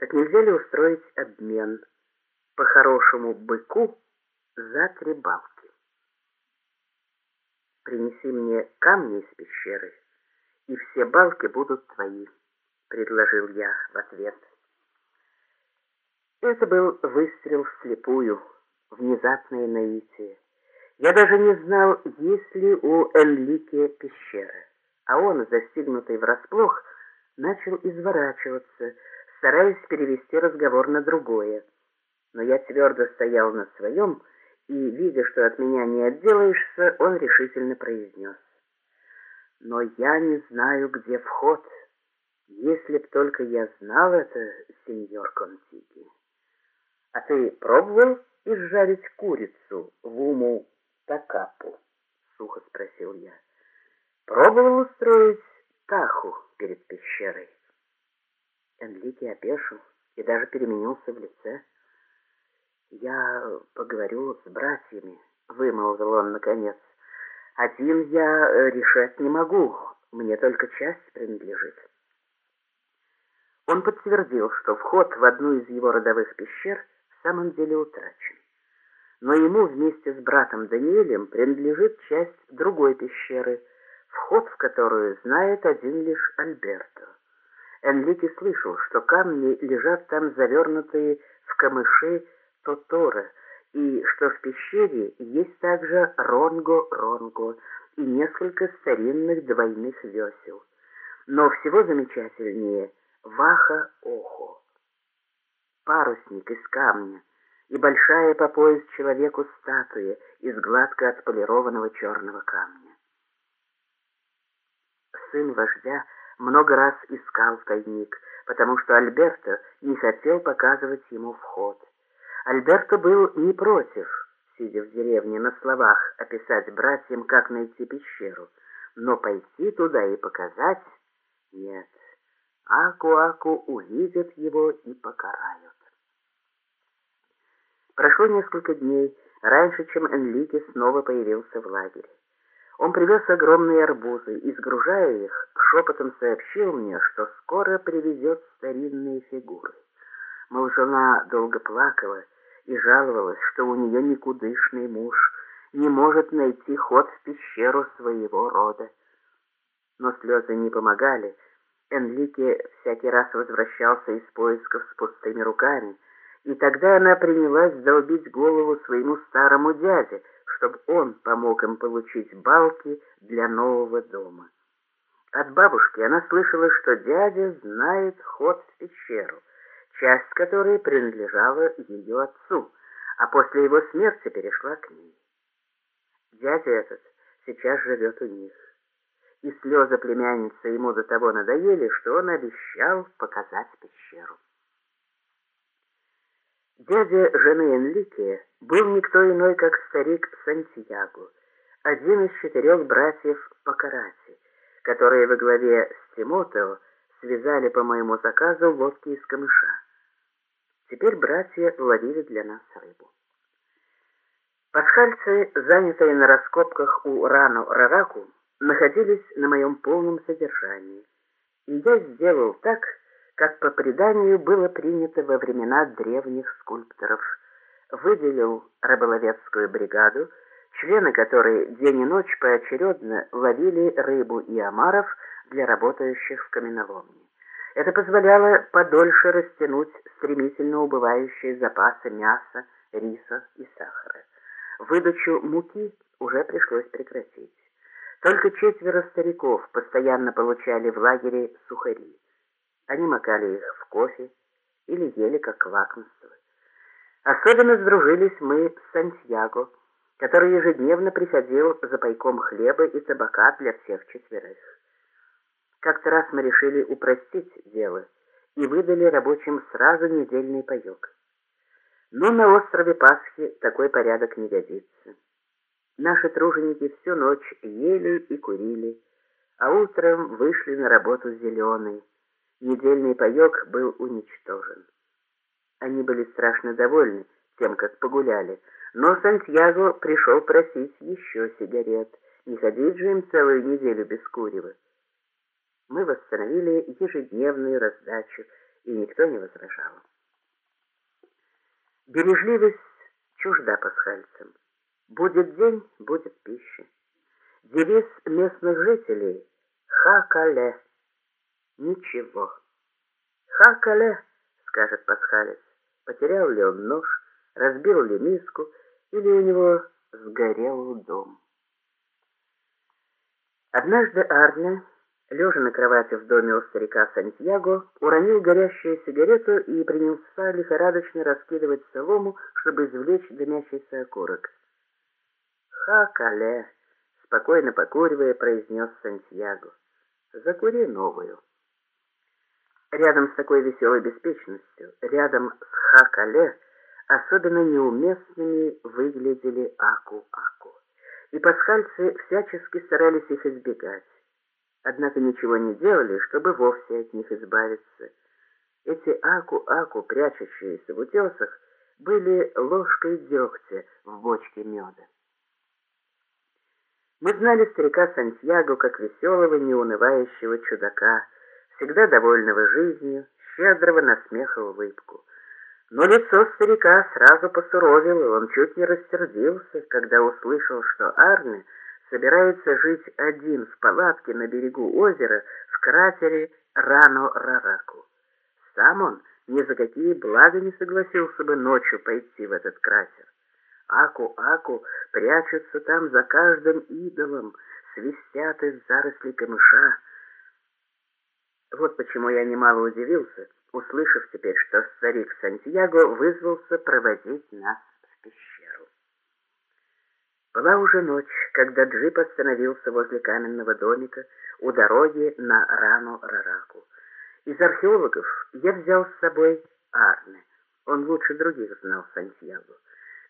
Так нельзя ли устроить обмен по хорошему быку за три балки? Принеси мне камни из пещеры, и все балки будут твои, предложил я в ответ. Это был выстрел вслепую, внезапное наитие. Я даже не знал, есть ли у Энлике пещера, а он, застигнутый врасплох, начал изворачиваться, стараясь перевести разговор на другое. Но я твердо стоял на своем, и, видя, что от меня не отделаешься, он решительно произнес. «Но я не знаю, где вход. Если б только я знал это, сеньор Контиги. А ты пробовал изжарить курицу в уму такапу?» — сухо спросил я. «Пробовал устроить таху перед пещерой?» Энлике опешил и даже переменился в лице. «Я поговорю с братьями», — вымолвил он наконец. «Один я э, решать не могу, мне только часть принадлежит». Он подтвердил, что вход в одну из его родовых пещер в самом деле утрачен. Но ему вместе с братом Даниэлем принадлежит часть другой пещеры, вход в которую знает один лишь Альберто. Энлике слышал, что камни лежат там завернутые в камыши Тотора, и что в пещере есть также Ронго-Ронго и несколько старинных двойных весел. Но всего замечательнее Ваха-Охо. Парусник из камня и большая по пояс человеку статуя из гладко отполированного черного камня. Сын вождя много раз искал тайник, потому что Альберто не хотел показывать ему вход. Альберто был не против, сидя в деревне на словах, описать братьям, как найти пещеру, но пойти туда и показать — нет. Аку-Аку увидят его и покарают. Прошло несколько дней, раньше, чем Энлике снова появился в лагере. Он привез огромные арбузы и, сгружая их, шепотом сообщил мне, что скоро привезет старинные фигуры. Мол, жена долго плакала и жаловалась, что у нее никудышный муж не может найти ход в пещеру своего рода. Но слезы не помогали. Энлике всякий раз возвращался из поисков с пустыми руками, и тогда она принялась долбить голову своему старому дяде, чтобы он помог им получить балки для нового дома. От бабушки она слышала, что дядя знает ход в пещеру, часть которой принадлежала ее отцу, а после его смерти перешла к ней. Дядя этот сейчас живет у них, и слезы племянницы ему до того надоели, что он обещал показать пещеру. Дядя жены Энлике был никто иной, как старик Сантьяго, один из четырех братьев по карате, которые во главе с Тимотео связали по моему заказу лодки из камыша. Теперь братья ловили для нас рыбу. Пасхальцы, занятые на раскопках у Рану-Рараку, находились на моем полном содержании, и я сделал так, как по преданию было принято во времена древних скульпторов. Выделил рыболовецкую бригаду, члены которой день и ночь поочередно ловили рыбу и омаров для работающих в каменоломне. Это позволяло подольше растянуть стремительно убывающие запасы мяса, риса и сахара. Выдачу муки уже пришлось прекратить. Только четверо стариков постоянно получали в лагере сухари. Они макали их в кофе или ели как лакомство. Особенно сдружились мы с Сантьяго, который ежедневно приходил за пайком хлеба и табака для всех четверых. Как-то раз мы решили упростить дело и выдали рабочим сразу недельный паек. Но на острове Пасхи такой порядок не годится. Наши труженики всю ночь ели и курили, а утром вышли на работу зеленые, недельный паек был уничтожен. Они были страшно довольны тем, как погуляли, но Сантьяго пришел просить еще сигарет, не ходить же им целую неделю без курева. Мы восстановили ежедневную раздачу и никто не возражал. Бережливость чужда пасхальцам. Будет день, будет пища. Девиз местных жителей — «Ха-кале» — ничего. «Ха-кале», — скажет пасхалец, потерял ли он нож, разбил ли миску, или у него сгорел дом. Однажды Арне, лежа на кровати в доме у старика Сантьяго, уронил горящую сигарету и принялся лихорадочно раскидывать солому, чтобы извлечь дымящийся окурок. «Ха-кале!» — спокойно покуривая, произнес Сантьяго. «Закури новую». Рядом с такой веселой беспечностью, рядом с Ха-кале, особенно неуместными выглядели Аку-Аку и пасхальцы всячески старались их избегать. Однако ничего не делали, чтобы вовсе от них избавиться. Эти аку-аку, прячущиеся в утесах, были ложкой дегтя в бочке меда. Мы знали старика Сантьяго как веселого, неунывающего чудака, всегда довольного жизнью, щедрого на смех и улыбку. Но лицо старика сразу посуровило, он чуть не рассердился, когда услышал, что Арне собирается жить один в палатке на берегу озера в кратере Рано-Рараку. Сам он ни за какие блага не согласился бы ночью пойти в этот кратер. Аку-Аку прячутся там за каждым идолом, свистят из зарослей камыша. Вот почему я немало удивился, услышав теперь, что старик Сантьяго вызвался проводить нас в пещеру. Была уже ночь, когда джип остановился возле каменного домика у дороги на Рану-Рараку. Из археологов я взял с собой Арне. Он лучше других знал Сантьяго.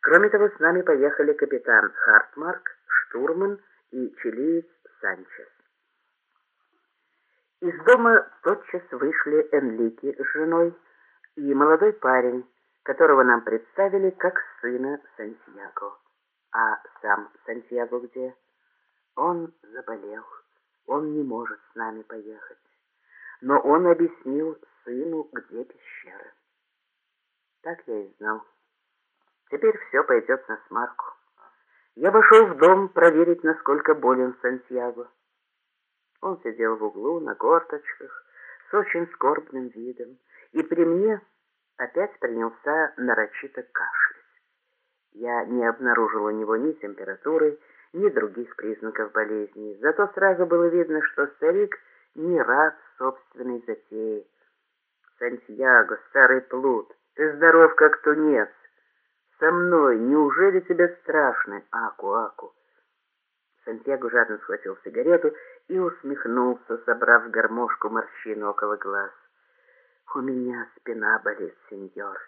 Кроме того, с нами поехали капитан Хартмарк, штурман и чилиец Санчес. Из дома тотчас вышли Энлики с женой и молодой парень, которого нам представили как сына Сантьяго. А сам Сантьяго где? Он заболел, он не может с нами поехать. Но он объяснил сыну, где пещера. Так я и знал. Теперь все пойдет на смарку. Я вошел в дом проверить, насколько болен Сантьяго. Он сидел в углу на корточках с очень скорбным видом, и при мне опять принялся нарочито кашлять. Я не обнаружил у него ни температуры, ни других признаков болезни, зато сразу было видно, что старик не рад собственной затее. «Сантьяго, старый плут, ты здоров, как тунец. Со мной неужели тебе страшно, Аку-Аку?» Сантьяго жадно схватил сигарету и усмехнулся, собрав гармошку морщин около глаз. «У меня спина болит, сеньор.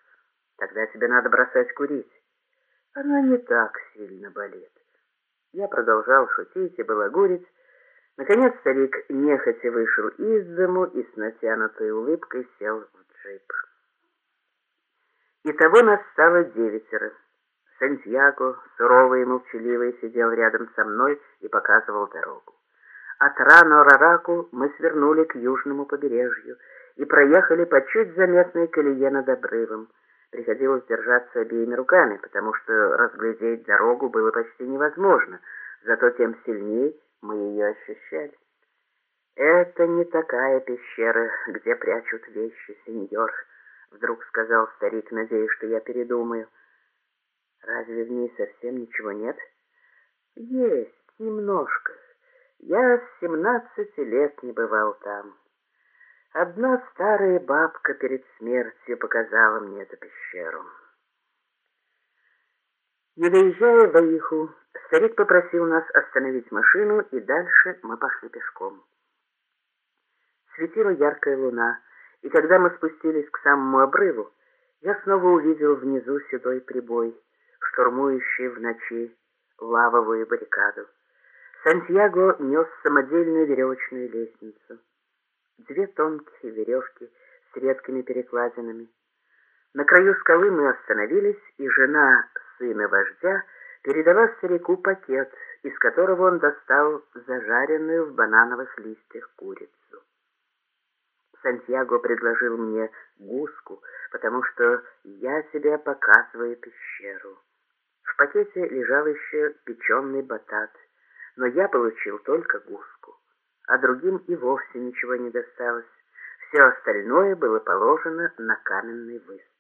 Тогда тебе надо бросать курить. Она не так сильно болит». Я продолжал шутить и балагурить. Наконец старик нехотя вышел из дому и с натянутой улыбкой сел в джип. Итого нас стало девятеро. Сантьяго, суровый и молчаливый, сидел рядом со мной и показывал дорогу. От Рано-Рараку мы свернули к южному побережью и проехали по чуть заметной колее над обрывом. Приходилось держаться обеими руками, потому что разглядеть дорогу было почти невозможно, зато тем сильнее мы ее ощущали. «Это не такая пещера, где прячут вещи, сеньор», — вдруг сказал старик, надеясь, что я передумаю. Разве в ней совсем ничего нет? Есть, немножко. Я с семнадцати лет не бывал там. Одна старая бабка перед смертью показала мне эту пещеру. Не доезжая в Аиху, старик попросил нас остановить машину, и дальше мы пошли пешком. Светила яркая луна, и когда мы спустились к самому обрыву, я снова увидел внизу седой прибой — штурмующие в ночи лавовую баррикаду. Сантьяго нес самодельную веревочную лестницу. Две тонкие веревки с редкими перекладинами. На краю скалы мы остановились, и жена сына вождя передала старику пакет, из которого он достал зажаренную в банановых листьях курицу. Сантьяго предложил мне гуску, потому что я тебе показываю пещеру. В пакете лежал еще печеный батат, но я получил только гуску, а другим и вовсе ничего не досталось. Все остальное было положено на каменный выступ.